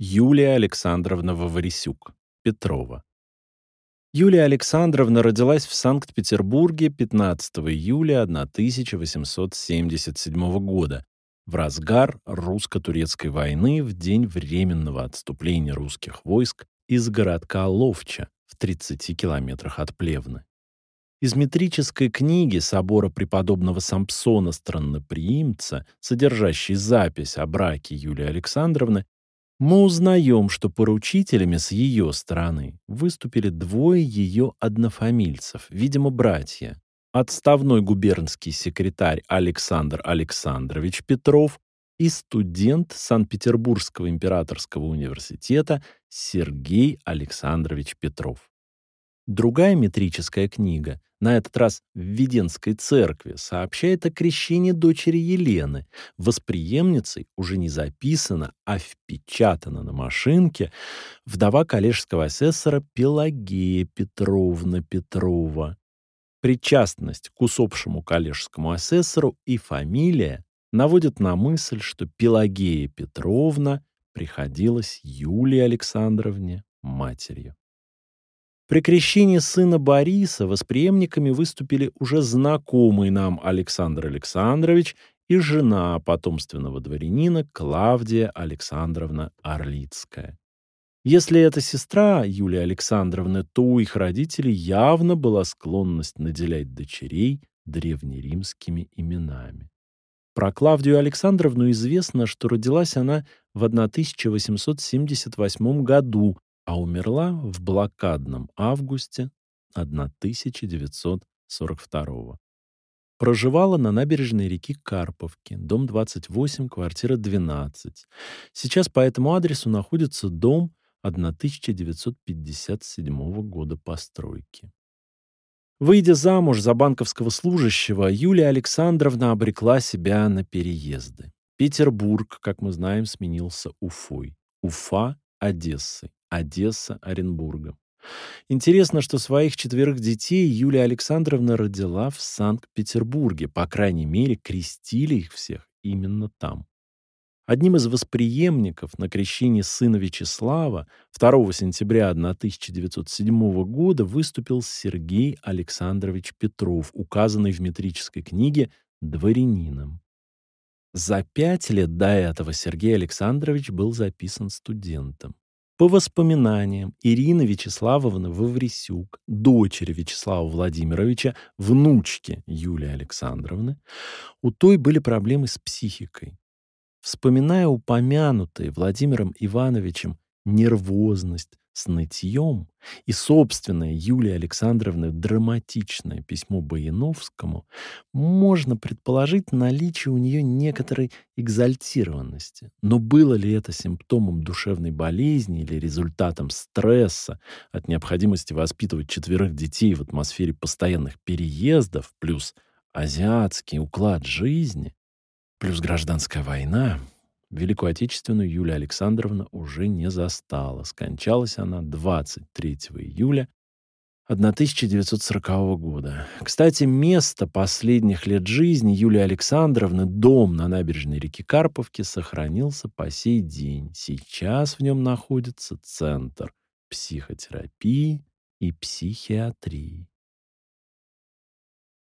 Юлия Александровна Ваварисюк, Петрова. Юлия Александровна родилась в Санкт-Петербурге 15 июля 1877 года, в разгар русско-турецкой войны в день временного отступления русских войск из городка Ловча в 30 километрах от Плевны. Из метрической книги собора преподобного Сампсона Странноприимца, содержащей запись о браке Юлии Александровны, мы узнаем, что поручителями с ее стороны выступили двое ее однофамильцев, видимо, братья. Отставной губернский секретарь Александр Александрович Петров и студент Санкт-Петербургского императорского университета Сергей Александрович Петров. Другая метрическая книга, на этот раз в Введенской церкви, сообщает о крещении дочери Елены. Восприемницей уже не записана, а впечатана на машинке вдова коллежского асессора Пелагея Петровна Петрова. Причастность к усопшему коллежскому асессору и фамилия наводят на мысль, что Пелагея Петровна приходилась Юлии Александровне матерью. При крещении сына Бориса восприемниками выступили уже знакомый нам Александр Александрович и жена потомственного дворянина Клавдия Александровна Орлицкая. Если это сестра Юлии Александровны, то у их родителей явно была склонность наделять дочерей древнеримскими именами. Про Клавдию Александровну известно, что родилась она в 1878 году а умерла в блокадном августе 1942 Проживала на набережной реки Карповки, дом 28, квартира 12. Сейчас по этому адресу находится дом 1957 года постройки. Выйдя замуж за банковского служащего, Юлия Александровна обрекла себя на переезды. Петербург, как мы знаем, сменился Уфой. Уфа — Одессой. Одесса Оренбургом. Интересно, что своих четверых детей Юлия Александровна родила в Санкт-Петербурге. По крайней мере, крестили их всех именно там. Одним из восприемников на крещении сына Вячеслава 2 сентября 1907 года выступил Сергей Александрович Петров, указанный в метрической книге «Дворянином». За пять лет до этого Сергей Александрович был записан студентом. По воспоминаниям Ирины Вячеславовны Ваврисюк, дочери Вячеслава Владимировича, внучки Юлии Александровны, у той были проблемы с психикой. Вспоминая упомянутые Владимиром Ивановичем нервозность, с нытьем и собственное Юлии Александровны драматичное письмо Баяновскому, можно предположить наличие у нее некоторой экзальтированности. Но было ли это симптомом душевной болезни или результатом стресса от необходимости воспитывать четверых детей в атмосфере постоянных переездов, плюс азиатский уклад жизни, плюс гражданская война — Великую Отечественную Юлия Александровна уже не застала. Скончалась она 23 июля 1940 года. Кстати, место последних лет жизни Юлии Александровны, дом на набережной реки Карповки, сохранился по сей день. Сейчас в нем находится Центр психотерапии и психиатрии.